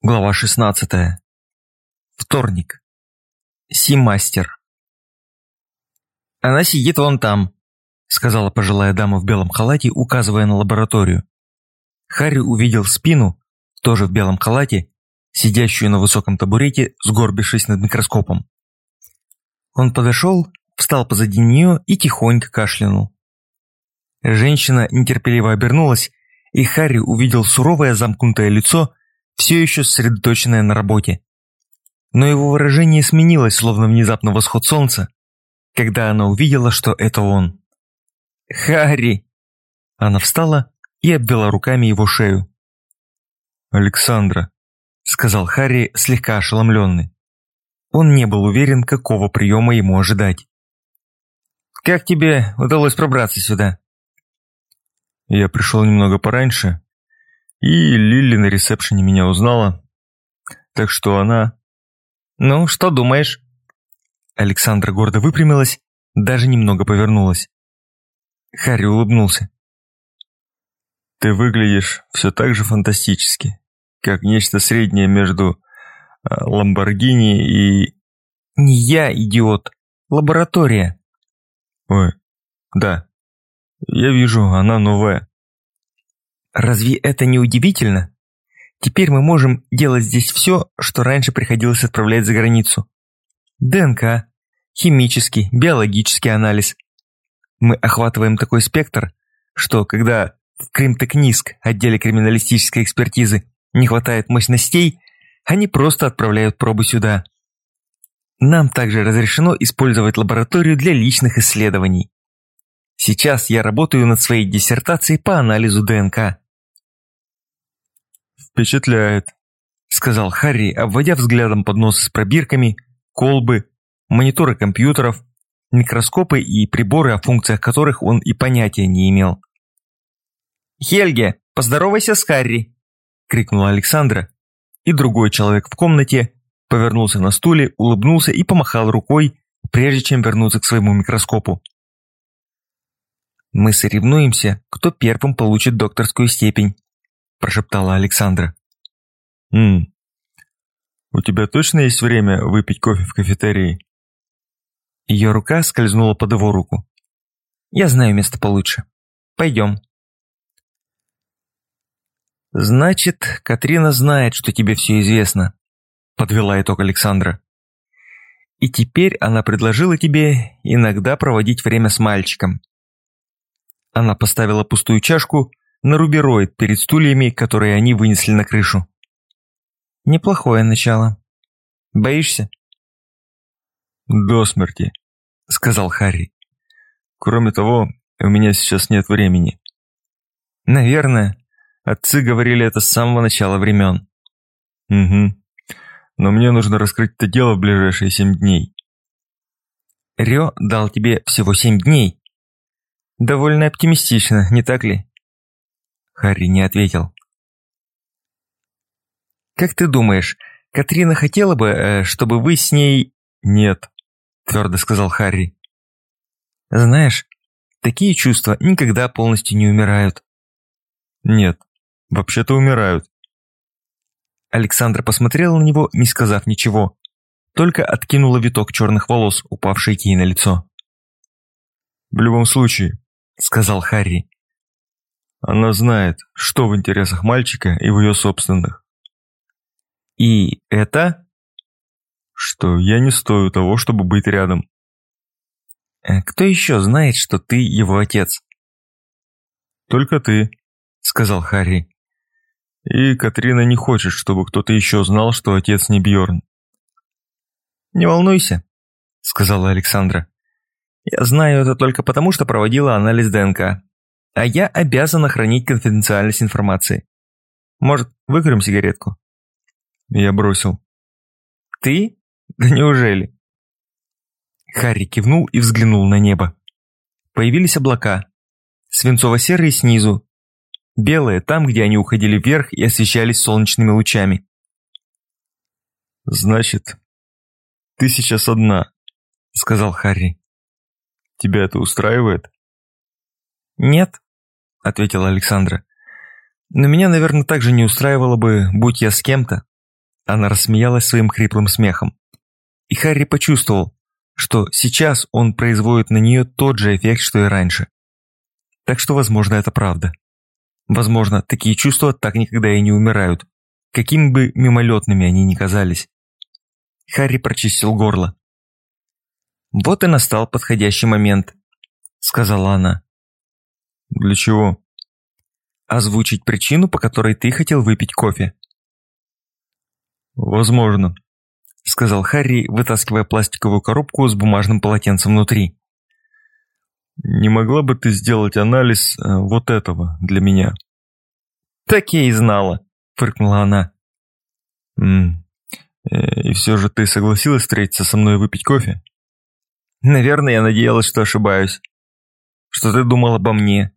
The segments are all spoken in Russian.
Глава 16. Вторник. Си-мастер. «Она сидит вон там», — сказала пожилая дама в белом халате, указывая на лабораторию. Харри увидел спину, тоже в белом халате, сидящую на высоком табурете, сгорбившись над микроскопом. Он подошел, встал позади нее и тихонько кашлянул. Женщина нетерпеливо обернулась, и Харри увидел суровое замкнутое лицо, все еще сосредоточенная на работе. Но его выражение сменилось, словно внезапно восход солнца, когда она увидела, что это он. «Харри!» Она встала и обвела руками его шею. «Александра», — сказал Харри, слегка ошеломленный. Он не был уверен, какого приема ему ожидать. «Как тебе удалось пробраться сюда?» «Я пришел немного пораньше, и Лили на ресепшене меня узнала. Так что она... «Ну, что думаешь?» Александра гордо выпрямилась, даже немного повернулась. Харри улыбнулся. «Ты выглядишь все так же фантастически, как нечто среднее между а, Ламборгини и...» «Не я, идиот! Лаборатория!» «Ой, да. Я вижу, она новая. Разве это не удивительно? Теперь мы можем делать здесь все, что раньше приходилось отправлять за границу. ДНК, химический, биологический анализ. Мы охватываем такой спектр, что когда в Кримтекниск, отделе криминалистической экспертизы, не хватает мощностей, они просто отправляют пробы сюда. Нам также разрешено использовать лабораторию для личных исследований. Сейчас я работаю над своей диссертацией по анализу ДНК. «Впечатляет», — сказал Харри, обводя взглядом поднос с пробирками, колбы, мониторы компьютеров, микроскопы и приборы, о функциях которых он и понятия не имел. «Хельге, поздоровайся с Харри!» — крикнула Александра, и другой человек в комнате повернулся на стуле, улыбнулся и помахал рукой, прежде чем вернуться к своему микроскопу. «Мы соревнуемся, кто первым получит докторскую степень», прошептала Александра. «Ммм, у тебя точно есть время выпить кофе в кафетерии?» Ее рука скользнула под его руку. «Я знаю место получше. Пойдем». «Значит, Катрина знает, что тебе все известно», – подвела итог Александра. «И теперь она предложила тебе иногда проводить время с мальчиком». Она поставила пустую чашку на рубероид перед стульями, которые они вынесли на крышу. Неплохое начало. Боишься? До смерти, сказал Харри. Кроме того, у меня сейчас нет времени. Наверное. Отцы говорили это с самого начала времен. Угу. Но мне нужно раскрыть это дело в ближайшие семь дней. Рё дал тебе всего семь дней. Довольно оптимистично, не так ли? Харри не ответил. «Как ты думаешь, Катрина хотела бы, э, чтобы вы с ней...» «Нет», – твердо сказал Харри. «Знаешь, такие чувства никогда полностью не умирают». «Нет, вообще-то умирают». Александра посмотрела на него, не сказав ничего, только откинула виток черных волос, упавший ей на лицо. «В любом случае», – сказал Харри, она знает, что в интересах мальчика и в ее собственных. И это? Что я не стою того, чтобы быть рядом. Э, кто еще знает, что ты его отец? Только ты, сказал Харри. И Катрина не хочет, чтобы кто-то еще знал, что отец не Бьорн. Не волнуйся, сказала Александра. Я знаю это только потому, что проводила анализ ДНК а я обязана хранить конфиденциальность информации. Может, выкурим сигаретку?» Я бросил. «Ты? Да неужели?» Харри кивнул и взглянул на небо. Появились облака. Свинцово-серые снизу. Белые там, где они уходили вверх и освещались солнечными лучами. «Значит, ты сейчас одна», — сказал Харри. «Тебя это устраивает?» «Нет», — ответила Александра. «Но меня, наверное, также не устраивало бы, будь я с кем-то. Она рассмеялась своим хриплым смехом. И Харри почувствовал, что сейчас он производит на нее тот же эффект, что и раньше. Так что, возможно, это правда. Возможно, такие чувства так никогда и не умирают, какими бы мимолетными они ни казались. Харри прочистил горло. «Вот и настал подходящий момент», — сказала она. «Для чего?» «Озвучить причину, по которой ты хотел выпить кофе». «Возможно», — сказал Харри, вытаскивая пластиковую коробку с бумажным полотенцем внутри. «Не могла бы ты сделать анализ э, вот этого для меня?» «Так я и знала», — фыркнула она. «М -м, «И все же ты согласилась встретиться со мной и выпить кофе?» Наверное, я надеялась, что ошибаюсь. Что ты думал обо мне.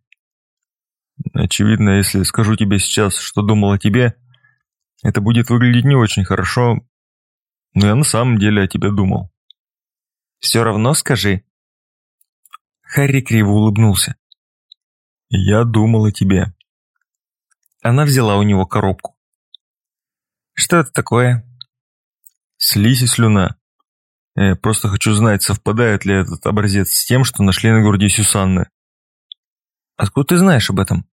Очевидно, если скажу тебе сейчас, что думал о тебе, это будет выглядеть не очень хорошо, но я на самом деле о тебе думал. Все равно скажи. Харри криво улыбнулся. Я думал о тебе. Она взяла у него коробку. Что это такое? Слизь и слюна. Я просто хочу знать, совпадает ли этот образец с тем, что нашли на груди Сюсанны. Откуда ты знаешь об этом?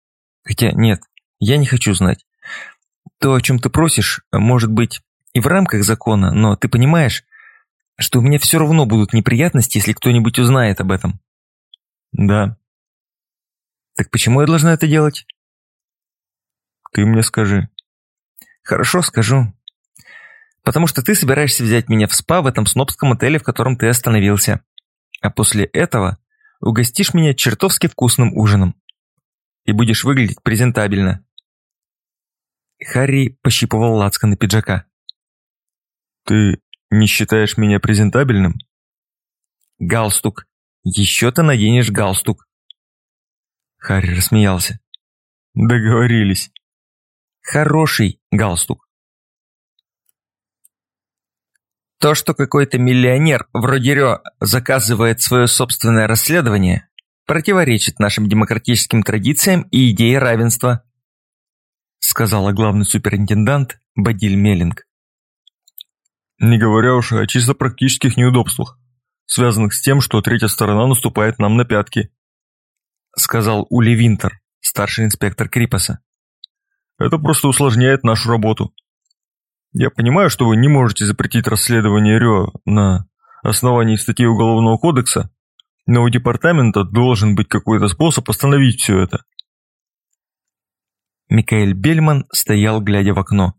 Хотя нет, я не хочу знать. То, о чем ты просишь, может быть и в рамках закона, но ты понимаешь, что у меня все равно будут неприятности, если кто-нибудь узнает об этом. Да. Так почему я должна это делать? Ты мне скажи. Хорошо, скажу потому что ты собираешься взять меня в спа в этом снобском отеле, в котором ты остановился. А после этого угостишь меня чертовски вкусным ужином. И будешь выглядеть презентабельно. Харри пощипывал лацканы пиджака. «Ты не считаешь меня презентабельным?» «Галстук. Еще ты наденешь галстук». Харри рассмеялся. «Договорились». «Хороший галстук. То, что какой-то миллионер вроде Рё заказывает свое собственное расследование, противоречит нашим демократическим традициям и идее равенства, сказала главный суперинтендант Бадиль Меллинг. Не говоря уж о чисто практических неудобствах, связанных с тем, что третья сторона наступает нам на пятки, сказал Ули Винтер, старший инспектор Крипаса. Это просто усложняет нашу работу. Я понимаю, что вы не можете запретить расследование Рё на основании статьи Уголовного кодекса, но у департамента должен быть какой-то способ остановить все это. Микаэль Бельман стоял, глядя в окно.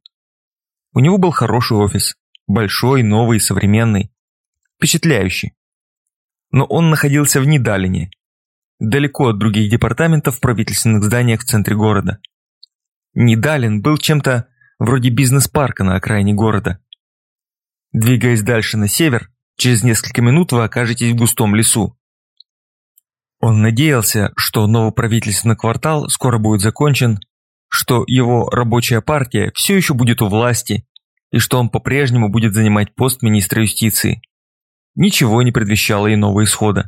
У него был хороший офис, большой, новый, современный, впечатляющий. Но он находился в Нидалине, далеко от других департаментов в правительственных зданиях в центре города. Нидалин был чем-то вроде бизнес-парка на окраине города. Двигаясь дальше на север, через несколько минут вы окажетесь в густом лесу. Он надеялся, что новый правительственный квартал скоро будет закончен, что его рабочая партия все еще будет у власти и что он по-прежнему будет занимать пост министра юстиции. Ничего не предвещало иного исхода.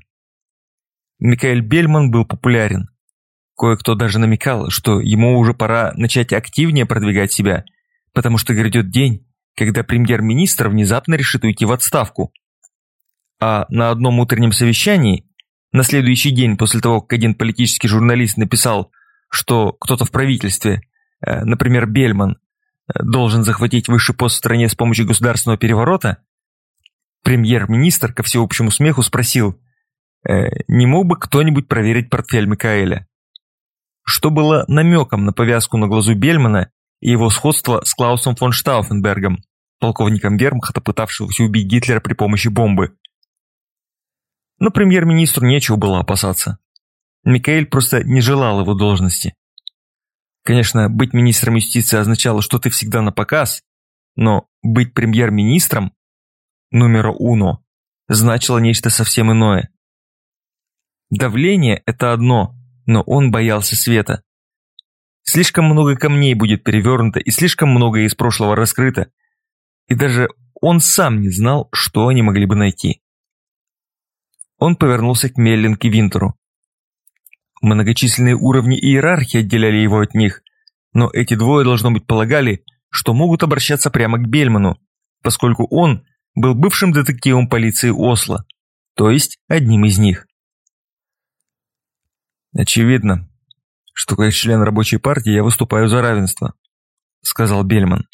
Микаэль Бельман был популярен. Кое-кто даже намекал, что ему уже пора начать активнее продвигать себя потому что грядет день, когда премьер-министр внезапно решит уйти в отставку. А на одном утреннем совещании, на следующий день после того, как один политический журналист написал, что кто-то в правительстве, э, например, Бельман, э, должен захватить высший пост в стране с помощью государственного переворота, премьер-министр ко всеобщему смеху спросил, «Э, не мог бы кто-нибудь проверить портфель Микаэля? Что было намеком на повязку на глазу Бельмана и его сходство с Клаусом фон Штауфенбергом, полковником вермахта, пытавшегося убить Гитлера при помощи бомбы. Но премьер-министру нечего было опасаться. Микаэль просто не желал его должности. Конечно, быть министром юстиции означало, что ты всегда на показ, но быть премьер-министром, номера уно, значило нечто совсем иное. Давление – это одно, но он боялся света. Слишком много камней будет перевернуто и слишком многое из прошлого раскрыто. И даже он сам не знал, что они могли бы найти. Он повернулся к Меллинг и Винтеру. Многочисленные уровни иерархии отделяли его от них, но эти двое, должно быть, полагали, что могут обращаться прямо к Бельману, поскольку он был бывшим детективом полиции Осло, то есть одним из них. «Очевидно, что как член рабочей партии я выступаю за равенство», сказал Бельман.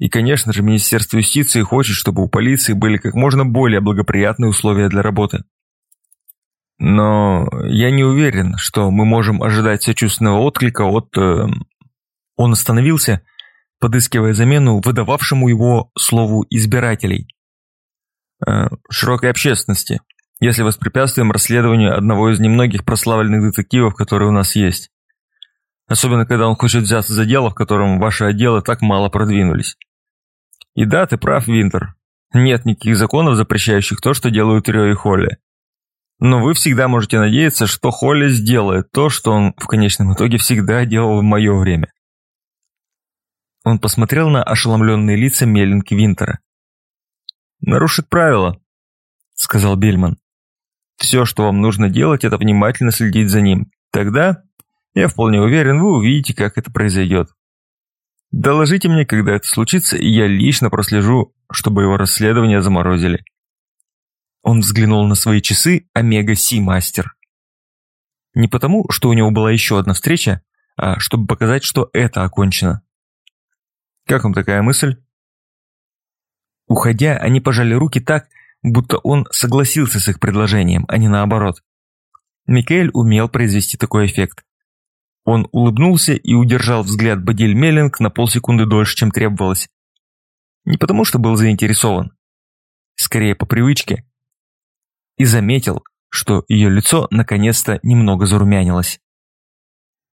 «И, конечно же, Министерство юстиции хочет, чтобы у полиции были как можно более благоприятные условия для работы. Но я не уверен, что мы можем ожидать сочувственного отклика от...» э, Он остановился, подыскивая замену выдававшему его слову избирателей. Э, «Широкой общественности, если воспрепятствуем расследованию одного из немногих прославленных детективов, которые у нас есть. Особенно, когда он хочет взяться за дело, в котором ваши отделы так мало продвинулись. И да, ты прав, Винтер. Нет никаких законов, запрещающих то, что делают Рио и Холли. Но вы всегда можете надеяться, что Холли сделает то, что он в конечном итоге всегда делал в мое время. Он посмотрел на ошеломленные лица Меллинг Винтера. «Нарушит правила», — сказал Бельман. «Все, что вам нужно делать, это внимательно следить за ним. Тогда, я вполне уверен, вы увидите, как это произойдет. Доложите мне, когда это случится, и я лично прослежу, чтобы его расследование заморозили». Он взглянул на свои часы Омега-Си-мастер. Не потому, что у него была еще одна встреча, а чтобы показать, что это окончено. Как вам такая мысль? Уходя, они пожали руки так, будто он согласился с их предложением, а не наоборот. Микаэль умел произвести такой эффект. Он улыбнулся и удержал взгляд Бадиль Меллинг на полсекунды дольше, чем требовалось. Не потому, что был заинтересован. Скорее по привычке, и заметил, что ее лицо наконец-то немного зарумянилось.